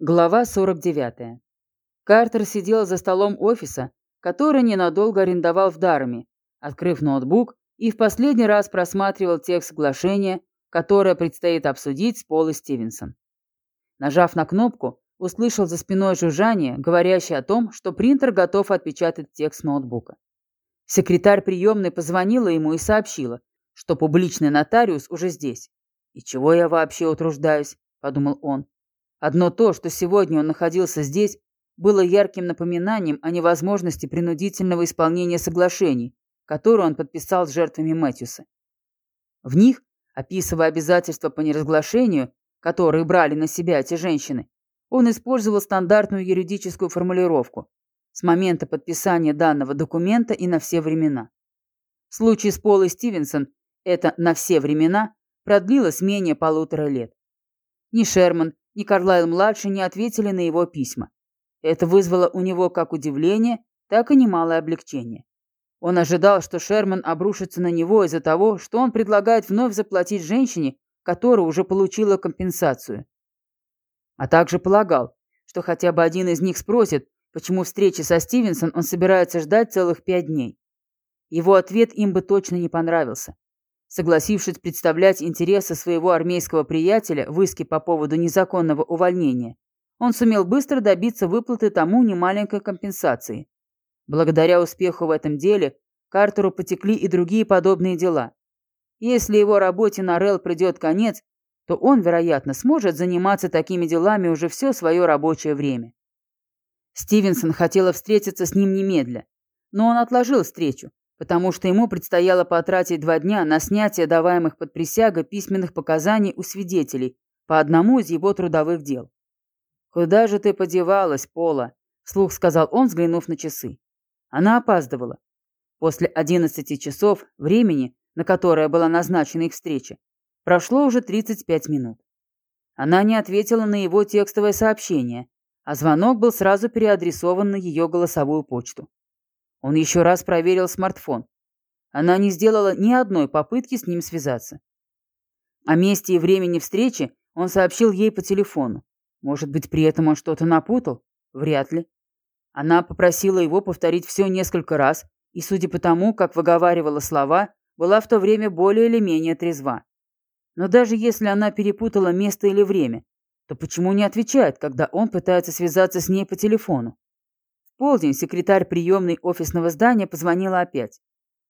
Глава 49. Картер сидел за столом офиса, который ненадолго арендовал в Дарме, открыв ноутбук и в последний раз просматривал текст соглашения, которое предстоит обсудить с Полой Стивенсон. Нажав на кнопку, услышал за спиной жужжание, говорящее о том, что принтер готов отпечатать текст ноутбука. Секретарь приемной позвонила ему и сообщила, что публичный нотариус уже здесь. «И чего я вообще утруждаюсь?» – подумал он. Одно то, что сегодня он находился здесь, было ярким напоминанием о невозможности принудительного исполнения соглашений, которые он подписал с жертвами Мэтьюса. В них, описывая обязательства по неразглашению, которые брали на себя эти женщины, он использовал стандартную юридическую формулировку с момента подписания данного документа и на все времена. В случае с Полой Стивенсон это «на все времена» продлилось менее полутора лет. Ни Шерман, ни Карлайл-младший не ответили на его письма. Это вызвало у него как удивление, так и немалое облегчение. Он ожидал, что Шерман обрушится на него из-за того, что он предлагает вновь заплатить женщине, которая уже получила компенсацию. А также полагал, что хотя бы один из них спросит, почему встречи со Стивенсон он собирается ждать целых пять дней. Его ответ им бы точно не понравился. Согласившись представлять интересы своего армейского приятеля в иске по поводу незаконного увольнения, он сумел быстро добиться выплаты тому немаленькой компенсации. Благодаря успеху в этом деле Картеру потекли и другие подобные дела. Если его работе на РЭЛ придет конец, то он, вероятно, сможет заниматься такими делами уже все свое рабочее время. Стивенсон хотела встретиться с ним немедля, но он отложил встречу, потому что ему предстояло потратить два дня на снятие даваемых под присягой письменных показаний у свидетелей по одному из его трудовых дел. «Куда же ты подевалась, Пола?» – вслух сказал он, взглянув на часы. Она опаздывала. После одиннадцати часов времени, на которое была назначена их встреча, прошло уже 35 минут. Она не ответила на его текстовое сообщение, а звонок был сразу переадресован на ее голосовую почту. Он еще раз проверил смартфон. Она не сделала ни одной попытки с ним связаться. О месте и времени встречи он сообщил ей по телефону. Может быть, при этом он что-то напутал? Вряд ли. Она попросила его повторить все несколько раз, и, судя по тому, как выговаривала слова, была в то время более или менее трезва. Но даже если она перепутала место или время, то почему не отвечает, когда он пытается связаться с ней по телефону? Полдень секретарь приемной офисного здания позвонила опять.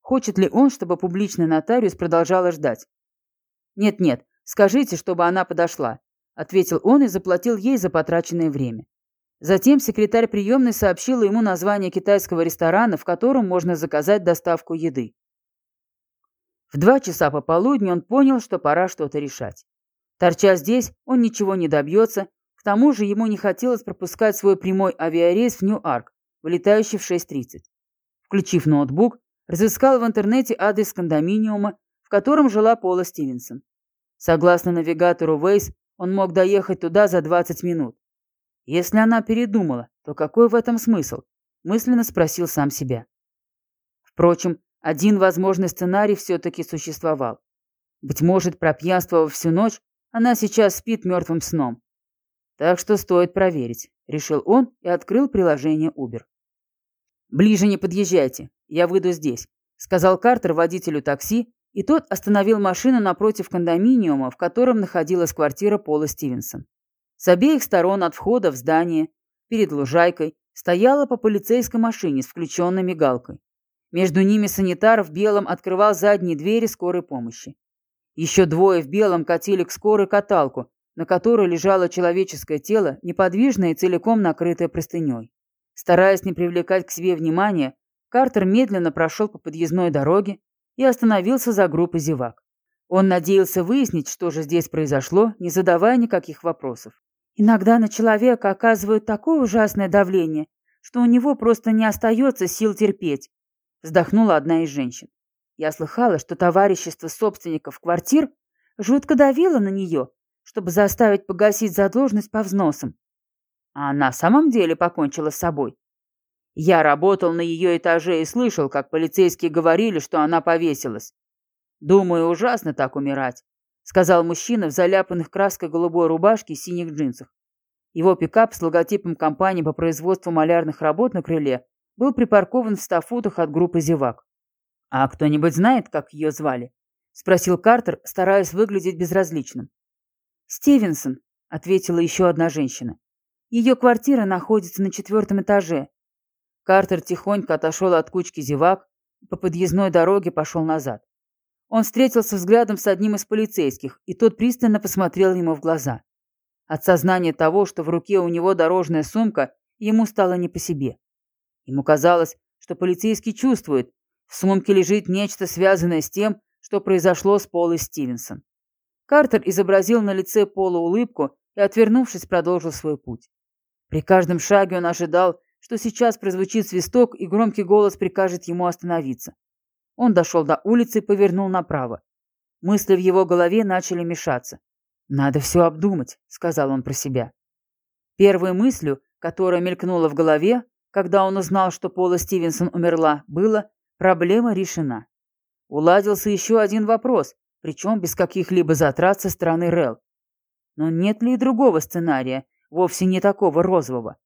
Хочет ли он, чтобы публичный нотариус продолжала ждать? «Нет-нет, скажите, чтобы она подошла», — ответил он и заплатил ей за потраченное время. Затем секретарь приемной сообщила ему название китайского ресторана, в котором можно заказать доставку еды. В два часа пополудни он понял, что пора что-то решать. Торча здесь, он ничего не добьется, к тому же ему не хотелось пропускать свой прямой авиарейс в Нью-Арк, вылетающий в 6.30. Включив ноутбук, разыскал в интернете адрес кондоминиума, в котором жила Пола Стивенсон. Согласно навигатору Waze, он мог доехать туда за 20 минут. Если она передумала, то какой в этом смысл? Мысленно спросил сам себя. Впрочем, один возможный сценарий все-таки существовал. Быть может, пропьянствовав всю ночь, она сейчас спит мертвым сном. Так что стоит проверить, решил он и открыл приложение Uber. Ближе не подъезжайте, я выйду здесь, сказал Картер водителю такси, и тот остановил машину напротив кондоминиума, в котором находилась квартира Пола Стивенсон. С обеих сторон от входа в здание, перед лужайкой, стояла по полицейской машине с включенной мигалкой. Между ними санитар в белом открывал задние двери скорой помощи. Еще двое в белом катили к скорой каталку, на которой лежало человеческое тело, неподвижное и целиком накрытое простыней. Стараясь не привлекать к себе внимания, Картер медленно прошел по подъездной дороге и остановился за группой зевак. Он надеялся выяснить, что же здесь произошло, не задавая никаких вопросов. Иногда на человека оказывают такое ужасное давление, что у него просто не остается сил терпеть, вздохнула одна из женщин. Я слыхала, что товарищество собственников квартир жутко давило на нее чтобы заставить погасить задолженность по взносам. А на самом деле покончила с собой. Я работал на ее этаже и слышал, как полицейские говорили, что она повесилась. Думаю, ужасно так умирать, сказал мужчина в заляпанных краской голубой рубашке и синих джинсах. Его пикап с логотипом компании по производству малярных работ на крыле был припаркован в ста футах от группы зевак. «А кто-нибудь знает, как ее звали?» — спросил Картер, стараясь выглядеть безразличным. «Стивенсон», — ответила еще одна женщина. «Ее квартира находится на четвертом этаже». Картер тихонько отошел от кучки зевак и по подъездной дороге пошел назад. Он встретился взглядом с одним из полицейских, и тот пристально посмотрел ему в глаза. От сознания того, что в руке у него дорожная сумка, ему стало не по себе. Ему казалось, что полицейский чувствует, в сумке лежит нечто, связанное с тем, что произошло с Полой Стивенсон. Картер изобразил на лице Пола улыбку и, отвернувшись, продолжил свой путь. При каждом шаге он ожидал, что сейчас прозвучит свисток и громкий голос прикажет ему остановиться. Он дошел до улицы и повернул направо. Мысли в его голове начали мешаться. «Надо все обдумать», — сказал он про себя. Первой мыслью, которая мелькнула в голове, когда он узнал, что Пола Стивенсон умерла, было «проблема решена». Уладился еще один вопрос, причем без каких-либо затрат со стороны Рел. Но нет ли и другого сценария, вовсе не такого розового?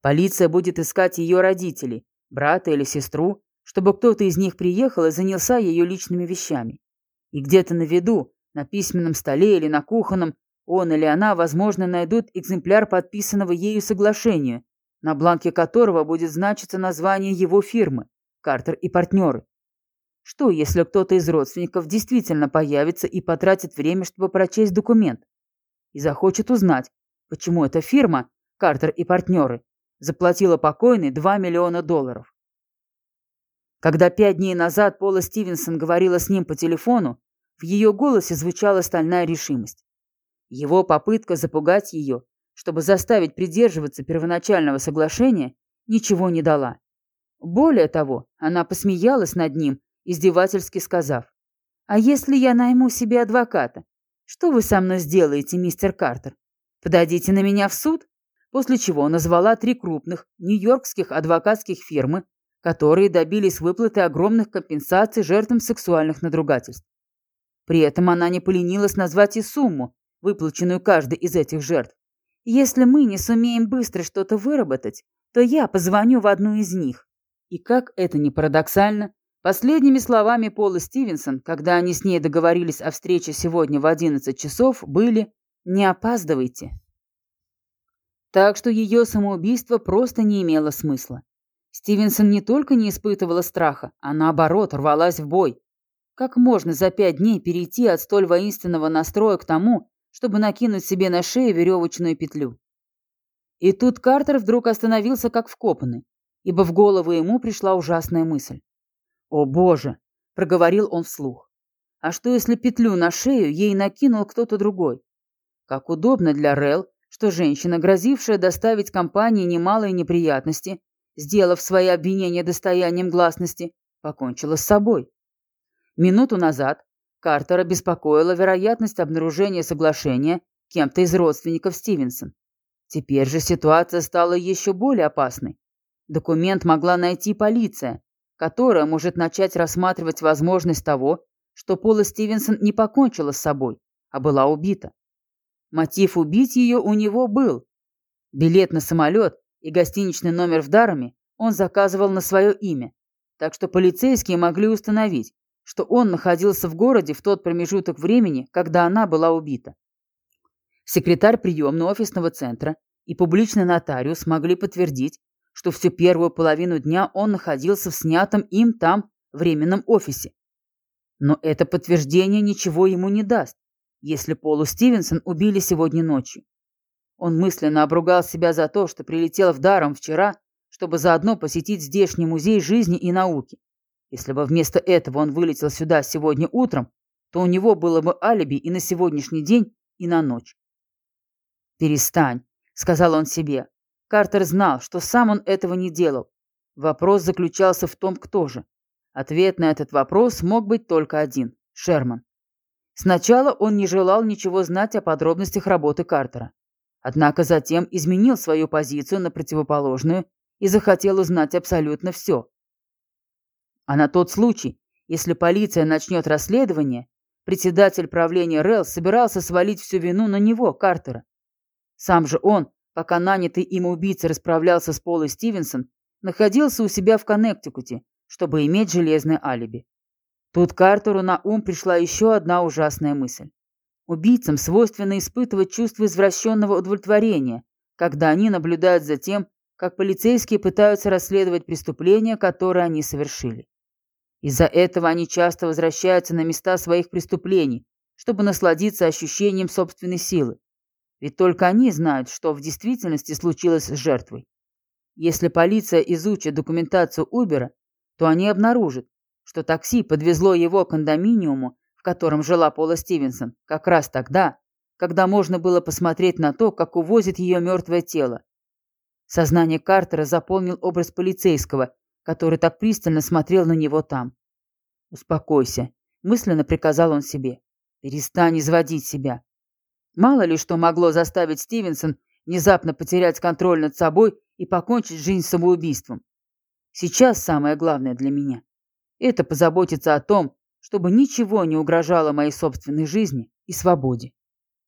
Полиция будет искать ее родителей, брата или сестру, чтобы кто-то из них приехал и занялся ее личными вещами. И где-то на виду, на письменном столе или на кухонном, он или она, возможно, найдут экземпляр подписанного ею соглашения, на бланке которого будет значиться название его фирмы «Картер и партнеры». Что, если кто-то из родственников действительно появится и потратит время, чтобы прочесть документ? И захочет узнать, почему эта фирма, Картер и партнеры, заплатила покойной 2 миллиона долларов. Когда пять дней назад Пола Стивенсон говорила с ним по телефону, в ее голосе звучала стальная решимость. Его попытка запугать ее, чтобы заставить придерживаться первоначального соглашения, ничего не дала. Более того, она посмеялась над ним, издевательски сказав, «А если я найму себе адвоката? Что вы со мной сделаете, мистер Картер? Подадите на меня в суд?» После чего назвала три крупных нью-йоркских адвокатских фирмы, которые добились выплаты огромных компенсаций жертвам сексуальных надругательств. При этом она не поленилась назвать и сумму, выплаченную каждой из этих жертв. Если мы не сумеем быстро что-то выработать, то я позвоню в одну из них. И как это ни парадоксально, последними словами Пола Стивенсон, когда они с ней договорились о встрече сегодня в 11 часов, были «Не опаздывайте». Так что ее самоубийство просто не имело смысла. Стивенсон не только не испытывала страха, а наоборот рвалась в бой. Как можно за пять дней перейти от столь воинственного настроя к тому, чтобы накинуть себе на шею веревочную петлю? И тут Картер вдруг остановился как вкопанный, ибо в голову ему пришла ужасная мысль. «О боже!» — проговорил он вслух. «А что, если петлю на шею ей накинул кто-то другой? Как удобно для Рел, что женщина, грозившая доставить компании немалые неприятности, сделав свои обвинения достоянием гласности, покончила с собой. Минуту назад Картера беспокоила вероятность обнаружения соглашения кем-то из родственников Стивенсон. Теперь же ситуация стала еще более опасной. Документ могла найти полиция, которая может начать рассматривать возможность того, что Пола Стивенсон не покончила с собой, а была убита. Мотив убить ее у него был. Билет на самолет и гостиничный номер в Дарами он заказывал на свое имя, так что полицейские могли установить, что он находился в городе в тот промежуток времени, когда она была убита. Секретарь приемного офисного центра и публичный нотариус могли подтвердить, что всю первую половину дня он находился в снятом им там временном офисе. Но это подтверждение ничего ему не даст, если Полу Стивенсон убили сегодня ночью. Он мысленно обругал себя за то, что прилетел в даром вчера, чтобы заодно посетить здешний музей жизни и науки. Если бы вместо этого он вылетел сюда сегодня утром, то у него было бы алиби и на сегодняшний день, и на ночь. «Перестань», — сказал он себе. Картер знал, что сам он этого не делал. Вопрос заключался в том, кто же. Ответ на этот вопрос мог быть только один — Шерман. Сначала он не желал ничего знать о подробностях работы Картера. Однако затем изменил свою позицию на противоположную и захотел узнать абсолютно все. А на тот случай, если полиция начнет расследование, председатель правления РЭЛ собирался свалить всю вину на него, Картера. Сам же он пока нанятый им убийца расправлялся с Полой Стивенсон, находился у себя в Коннектикуте, чтобы иметь железное алиби. Тут Картеру на ум пришла еще одна ужасная мысль. Убийцам свойственно испытывать чувство извращенного удовлетворения, когда они наблюдают за тем, как полицейские пытаются расследовать преступления, которые они совершили. Из-за этого они часто возвращаются на места своих преступлений, чтобы насладиться ощущением собственной силы. Ведь только они знают, что в действительности случилось с жертвой. Если полиция изучит документацию Убера, то они обнаружат, что такси подвезло его к кондоминиуму, в котором жила Пола Стивенсон, как раз тогда, когда можно было посмотреть на то, как увозит ее мертвое тело. Сознание Картера заполнил образ полицейского, который так пристально смотрел на него там. «Успокойся», — мысленно приказал он себе. «Перестань изводить себя. Мало ли что могло заставить Стивенсон внезапно потерять контроль над собой и покончить жизнь самоубийством. Сейчас самое главное для меня – это позаботиться о том, чтобы ничего не угрожало моей собственной жизни и свободе.